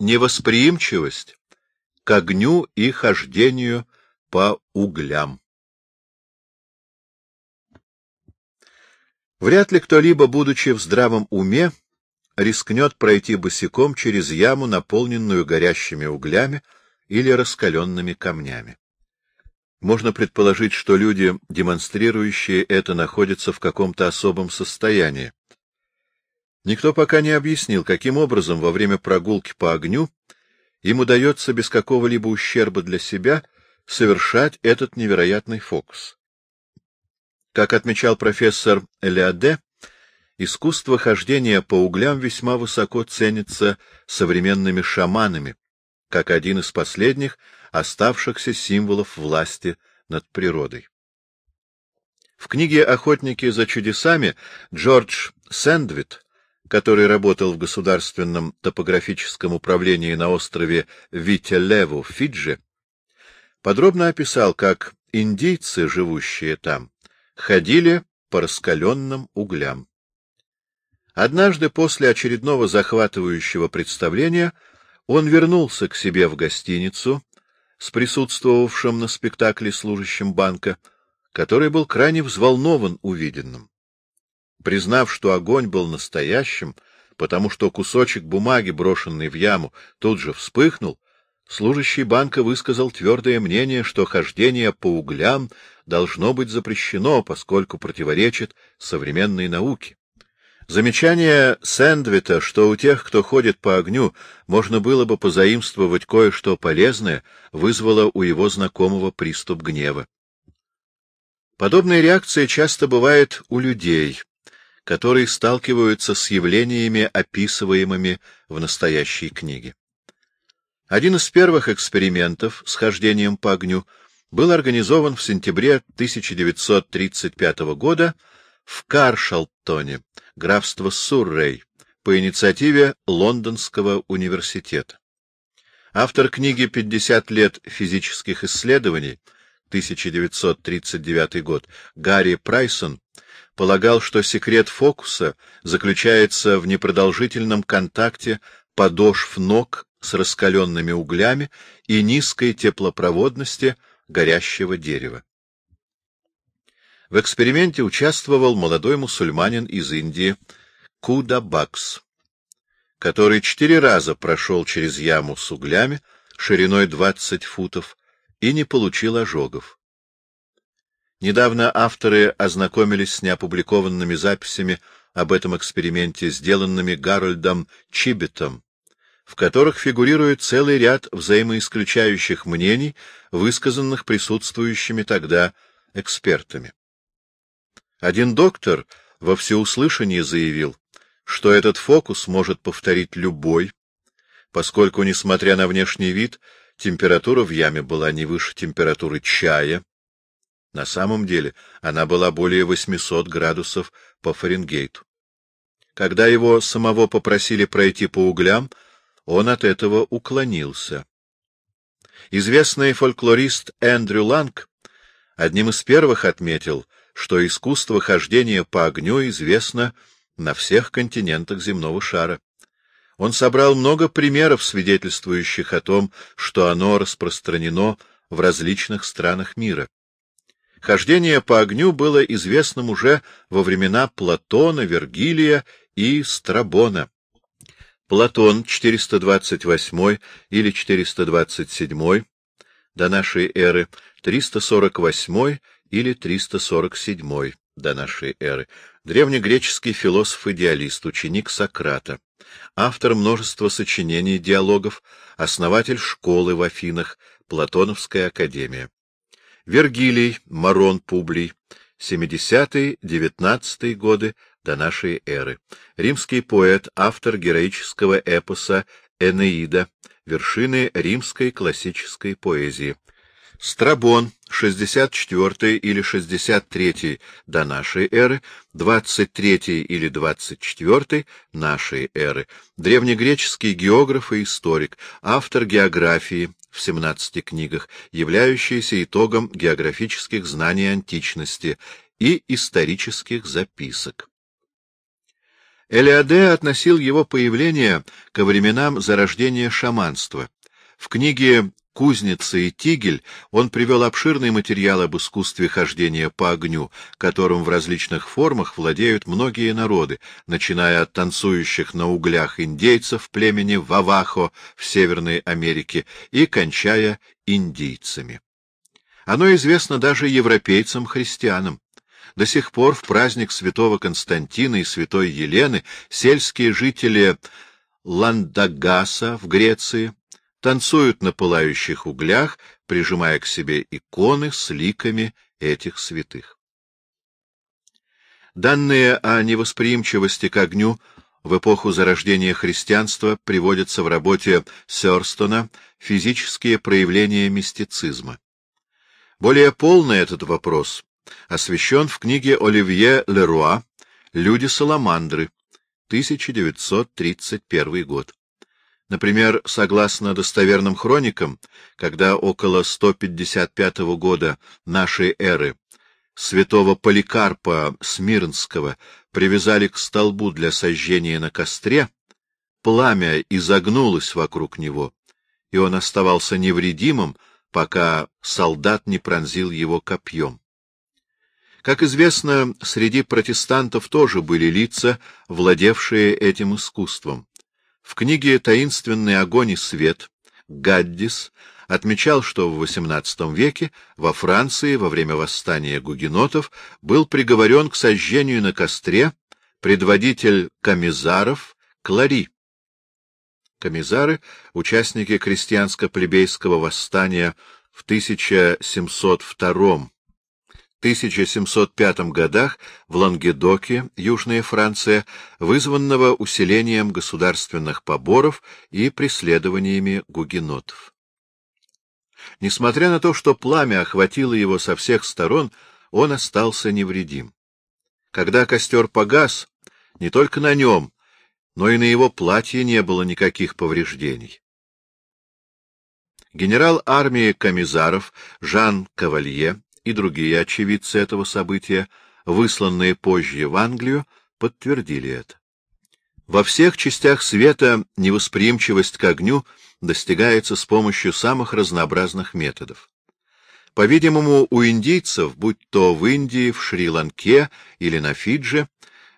невосприимчивость к огню и хождению по углям. Вряд ли кто-либо, будучи в здравом уме, рискнет пройти босиком через яму, наполненную горящими углями или раскаленными камнями. Можно предположить, что люди, демонстрирующие это, находятся в каком-то особом состоянии. Никто пока не объяснил, каким образом во время прогулки по огню им удается без какого-либо ущерба для себя совершать этот невероятный фокус. Как отмечал профессор Элиаде, искусство хождения по углям весьма высоко ценится современными шаманами, как один из последних оставшихся символов власти над природой. В книге «Охотники за чудесами» Джордж Сэндвит, который работал в Государственном топографическом управлении на острове Вителеву, Фиджи, подробно описал, как индейцы, живущие там, ходили по раскаленным углям. Однажды после очередного захватывающего представления он вернулся к себе в гостиницу с присутствовавшим на спектакле служащим банка, который был крайне взволнован увиденным. Признав, что огонь был настоящим, потому что кусочек бумаги, брошенный в яму, тут же вспыхнул, Служащий банка высказал твердое мнение, что хождение по углям должно быть запрещено, поскольку противоречит современной науке. Замечание Сэндвита, что у тех, кто ходит по огню, можно было бы позаимствовать кое-что полезное, вызвало у его знакомого приступ гнева. Подобная реакция часто бывает у людей, которые сталкиваются с явлениями, описываемыми в настоящей книге. Один из первых экспериментов с хождением по огню был организован в сентябре 1935 года в Каршалтоне, графство Суррей, по инициативе Лондонского университета. Автор книги «50 лет физических исследований» 1939 год Гарри Прайсон полагал, что секрет фокуса заключается в непродолжительном контакте подошв ног с раскаленными углями и низкой теплопроводности горящего дерева. В эксперименте участвовал молодой мусульманин из Индии Куда Бакс, который четыре раза прошел через яму с углями шириной 20 футов и не получил ожогов. Недавно авторы ознакомились с неопубликованными записями об этом эксперименте, сделанными Гарольдом Чибетом, в которых фигурирует целый ряд взаимоисключающих мнений, высказанных присутствующими тогда экспертами. Один доктор во всеуслышание заявил, что этот фокус может повторить любой, поскольку, несмотря на внешний вид, температура в яме была не выше температуры чая. На самом деле она была более 800 градусов по Фаренгейту. Когда его самого попросили пройти по углям, он от этого уклонился. Известный фольклорист Эндрю Ланг одним из первых отметил, что искусство хождения по огню известно на всех континентах земного шара. Он собрал много примеров, свидетельствующих о том, что оно распространено в различных странах мира. Хождение по огню было известным уже во времена Платона, Вергилия и Страбона. Платон 428 или 427 до нашей эры, 348 или 347 до нашей эры, древнегреческий философ-идеалист, ученик Сократа, автор множества сочинений диалогов, основатель школы в Афинах, Платоновская академия. Вергилий, Марон Публий, 70-19 годы до нашей эры. Римский поэт, автор героического эпоса «Энеида», вершины римской классической поэзии. Страбон, 64 или 63 до нашей эры, 23 или 24 нашей эры, древнегреческий географ и историк, автор географии в 17 книгах, являющийся итогом географических знаний античности и исторических записок. Элиаде относил его появление ко временам зарождения шаманства. В книге «Кузница и тигель» он привел обширный материал об искусстве хождения по огню, которым в различных формах владеют многие народы, начиная от танцующих на углях индейцев племени Вавахо в Северной Америке и кончая индийцами. Оно известно даже европейцам-христианам. До сих пор в праздник святого Константина и святой Елены сельские жители Ландагаса в Греции танцуют на пылающих углях, прижимая к себе иконы с ликами этих святых. Данные о невосприимчивости к огню в эпоху зарождения христианства приводятся в работе Сёрстона «Физические проявления мистицизма». Более полный этот вопрос освещен в книге Оливье Леруа «Люди-саламандры», 1931 год. Например, согласно достоверным хроникам, когда около 155 года нашей эры святого Поликарпа Смирнского привязали к столбу для сожжения на костре, пламя изогнулось вокруг него, и он оставался невредимым, пока солдат не пронзил его копьем. Как известно, среди протестантов тоже были лица, владевшие этим искусством. В книге «Таинственный огонь и свет» Гаддис отмечал, что в XVIII веке во Франции во время восстания гугенотов был приговорен к сожжению на костре предводитель комиссаров Клари. Комиссары — участники крестьянско-плебейского восстания в 1702 1705 годах в Лангедоке, Южная Франция, вызванного усилением государственных поборов и преследованиями гугенотов. Несмотря на то, что пламя охватило его со всех сторон, он остался невредим. Когда костер погас, не только на нем, но и на его платье не было никаких повреждений. Генерал армии комиссаров Жан Кавалье и другие очевидцы этого события, высланные позже в Англию, подтвердили это. Во всех частях света невосприимчивость к огню достигается с помощью самых разнообразных методов. По-видимому, у индийцев, будь то в Индии, в Шри-Ланке или на Фидже,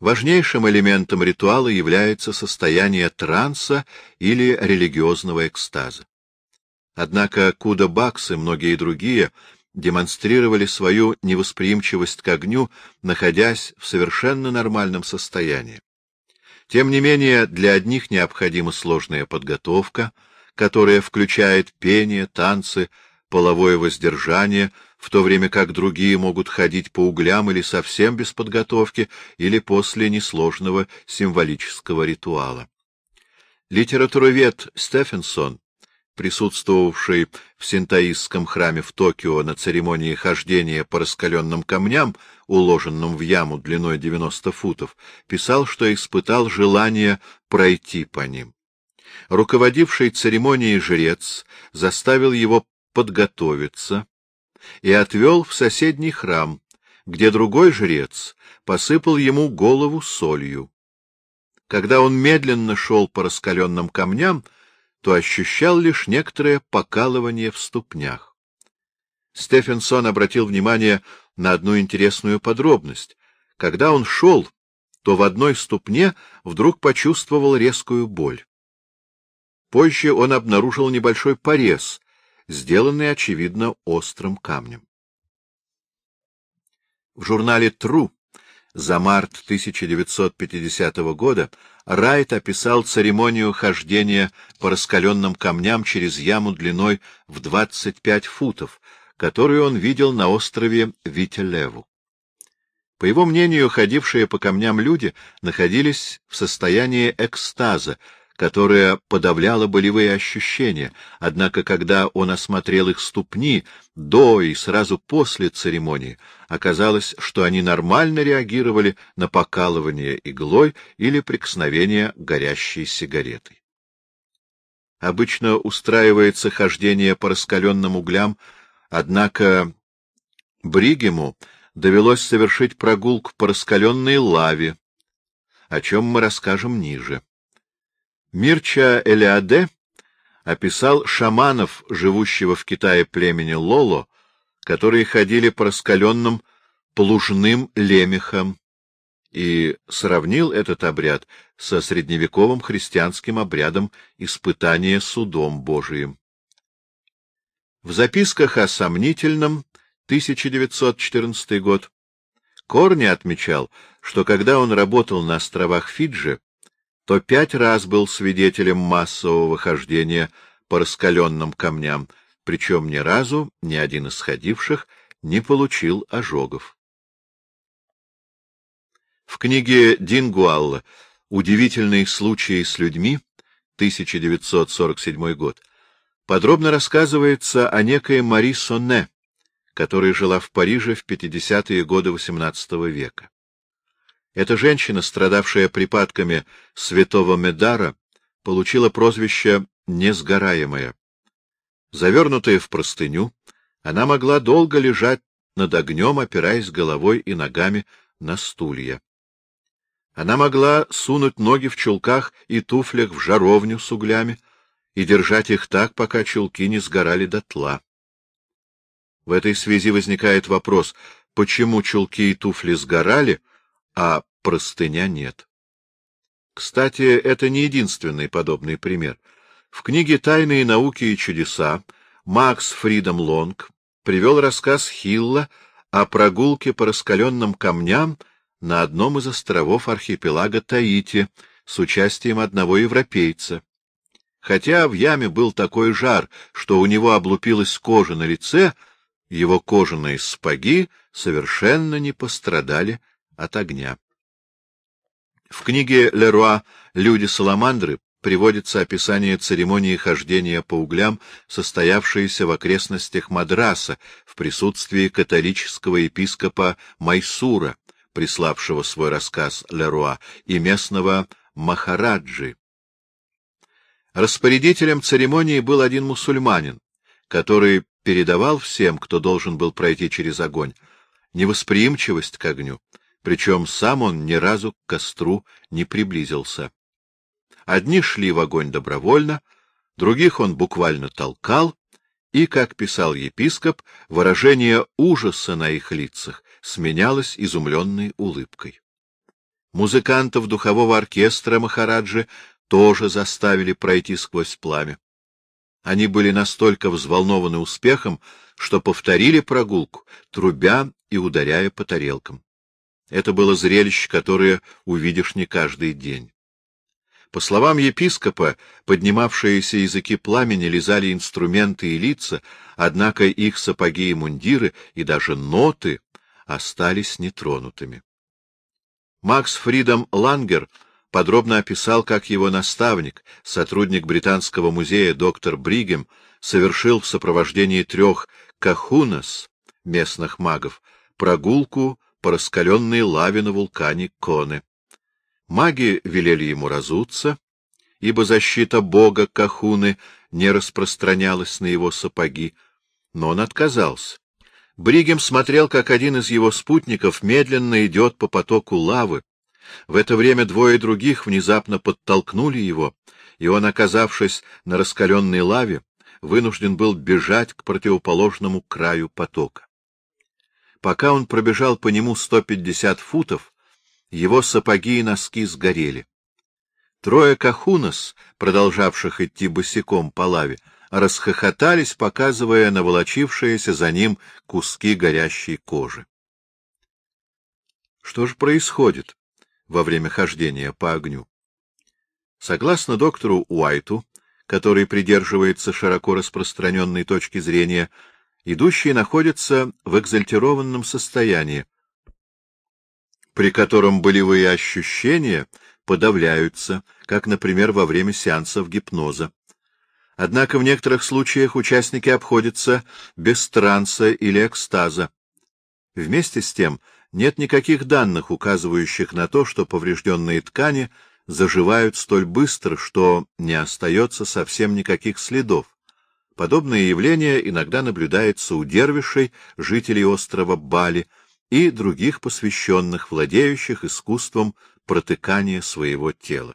важнейшим элементом ритуала является состояние транса или религиозного экстаза. Однако Куда-Бакс и многие другие демонстрировали свою невосприимчивость к огню, находясь в совершенно нормальном состоянии. Тем не менее, для одних необходима сложная подготовка, которая включает пение, танцы, половое воздержание, в то время как другие могут ходить по углям или совсем без подготовки, или после несложного символического ритуала. Литературовед Стефенсон присутствовавший в синтаистском храме в Токио на церемонии хождения по раскаленным камням, уложенным в яму длиной 90 футов, писал, что испытал желание пройти по ним. Руководивший церемонией жрец заставил его подготовиться и отвел в соседний храм, где другой жрец посыпал ему голову солью. Когда он медленно шел по раскаленным камням, то ощущал лишь некоторое покалывание в ступнях. Стефенсон обратил внимание на одну интересную подробность. Когда он шел, то в одной ступне вдруг почувствовал резкую боль. Позже он обнаружил небольшой порез, сделанный, очевидно, острым камнем. В журнале «Тру» за март 1950 года Райт описал церемонию хождения по раскаленным камням через яму длиной в 25 футов, которую он видел на острове Вителеву. По его мнению, ходившие по камням люди находились в состоянии экстаза, которая подавляла болевые ощущения, однако когда он осмотрел их ступни до и сразу после церемонии, оказалось, что они нормально реагировали на покалывание иглой или прикосновение горящей сигаретой. Обычно устраивается хождение по раскаленным углям, однако Бригему довелось совершить прогулку по раскаленной лаве, о чем мы расскажем ниже. Мирча Элиаде описал шаманов, живущего в Китае племени Лоло, которые ходили по раскаленным плужным лемехам, и сравнил этот обряд со средневековым христианским обрядом испытания судом Божиим. В записках о сомнительном 1914 год Корни отмечал, что когда он работал на островах Фиджи, то пять раз был свидетелем массового хождения по раскаленным камням, причем ни разу ни один из ходивших не получил ожогов. В книге Дингуалла «Удивительные случаи с людьми» 1947 год подробно рассказывается о некой Мари Сонне, которая жила в Париже в 50-е годы XVIII века. Эта женщина, страдавшая припадками святого Медара, получила прозвище «несгораемая». Завернутая в простыню, она могла долго лежать над огнем, опираясь головой и ногами на стулья. Она могла сунуть ноги в чулках и туфлях в жаровню с углями и держать их так, пока чулки не сгорали дотла. В этой связи возникает вопрос, почему чулки и туфли сгорали, а простыня нет. Кстати, это не единственный подобный пример. В книге «Тайные науки и чудеса» Макс Фридом Лонг привел рассказ Хилла о прогулке по раскаленным камням на одном из островов архипелага Таити с участием одного европейца. Хотя в яме был такой жар, что у него облупилась кожа на лице, его кожаные спаги совершенно не пострадали от огня. В книге Леруа «Люди-саламандры» приводится описание церемонии хождения по углям, состоявшейся в окрестностях Мадраса в присутствии католического епископа Майсура, приславшего свой рассказ Леруа, и местного Махараджи. Распорядителем церемонии был один мусульманин, который передавал всем, кто должен был пройти через огонь, невосприимчивость к огню, причем сам он ни разу к костру не приблизился. Одни шли в огонь добровольно, других он буквально толкал, и, как писал епископ, выражение ужаса на их лицах сменялось изумленной улыбкой. Музыкантов духового оркестра Махараджи тоже заставили пройти сквозь пламя. Они были настолько взволнованы успехом, что повторили прогулку, трубя и ударяя по тарелкам. Это было зрелище, которое увидишь не каждый день. По словам епископа, поднимавшиеся языки пламени лизали инструменты и лица, однако их сапоги и мундиры, и даже ноты остались нетронутыми. Макс Фридом Лангер — подробно описал, как его наставник, сотрудник Британского музея доктор Бригем, совершил в сопровождении трех кахунас, местных магов, прогулку по раскаленной лаве на вулкане Коны. Маги велели ему разуться, ибо защита бога Кахуны не распространялась на его сапоги, но он отказался. Бригем смотрел, как один из его спутников медленно идет по потоку лавы, в это время двое других внезапно подтолкнули его, и он, оказавшись на раскаленной лаве, вынужден был бежать к противоположному краю потока. Пока он пробежал по нему 150 футов, его сапоги и носки сгорели. Трое кахунос, продолжавших идти босиком по лаве, расхохотались, показывая наволочившиеся за ним куски горящей кожи. Что же происходит? во время хождения по огню. Согласно доктору Уайту, который придерживается широко распространенной точки зрения, идущие находятся в экзальтированном состоянии, при котором болевые ощущения подавляются, как, например, во время сеансов гипноза. Однако в некоторых случаях участники обходятся без транса или экстаза. Вместе с тем, нет никаких данных, указывающих на то, что поврежденные ткани заживают столь быстро, что не остается совсем никаких следов. Подобное явление иногда наблюдается у дервишей, жителей острова Бали и других посвященных, владеющих искусством протыкания своего тела.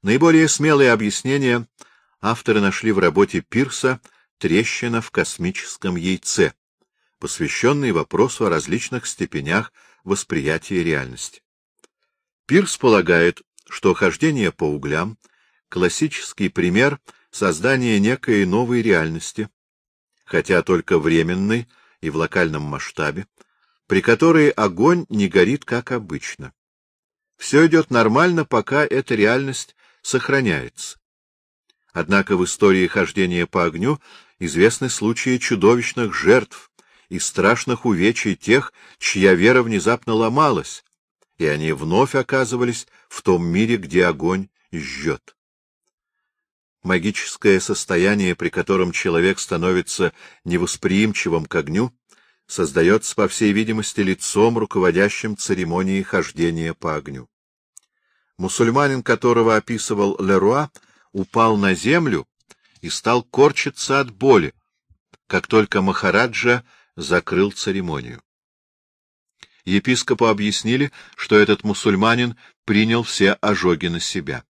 Наиболее смелые объяснения авторы нашли в работе Пирса «Трещина в космическом яйце», посвященной вопросу о различных степенях восприятия реальности. Пирс полагает, что хождение по углям — классический пример создания некой новой реальности, хотя только временной и в локальном масштабе, при которой огонь не горит как обычно. Все идет нормально, пока эта реальность сохраняется. Однако в истории хождения по огню известны случаи чудовищных жертв и страшных увечий тех, чья вера внезапно ломалась, и они вновь оказывались в том мире, где огонь жжет. Магическое состояние, при котором человек становится невосприимчивым к огню, создается, по всей видимости, лицом, руководящим церемонией хождения по огню. Мусульманин, которого описывал Леруа, упал на землю и стал корчиться от боли, как только Махараджа закрыл церемонию. Епископу объяснили, что этот мусульманин принял все ожоги на себя.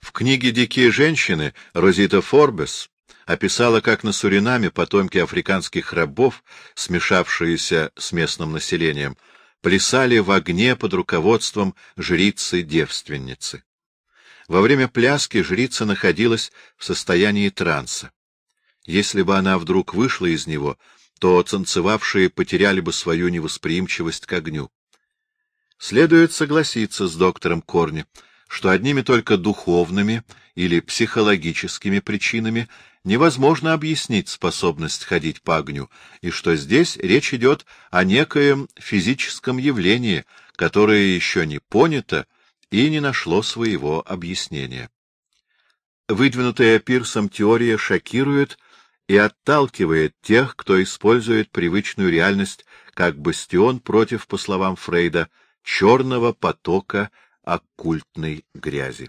В книге «Дикие женщины» Розита Форбес описала, как на Суринаме потомки африканских рабов, смешавшиеся с местным населением, плясали в огне под руководством жрицы-девственницы. Во время пляски жрица находилась в состоянии транса. Если бы она вдруг вышла из него, то танцевавшие потеряли бы свою невосприимчивость к огню. Следует согласиться с доктором Корни, что одними только духовными или психологическими причинами невозможно объяснить способность ходить по огню, и что здесь речь идет о некоем физическом явлении, которое еще не понято и не нашло своего объяснения. Выдвинутая Пирсом теория шокирует и отталкивает тех, кто использует привычную реальность как бастион против, по словам Фрейда, черного потока оккультной грязи.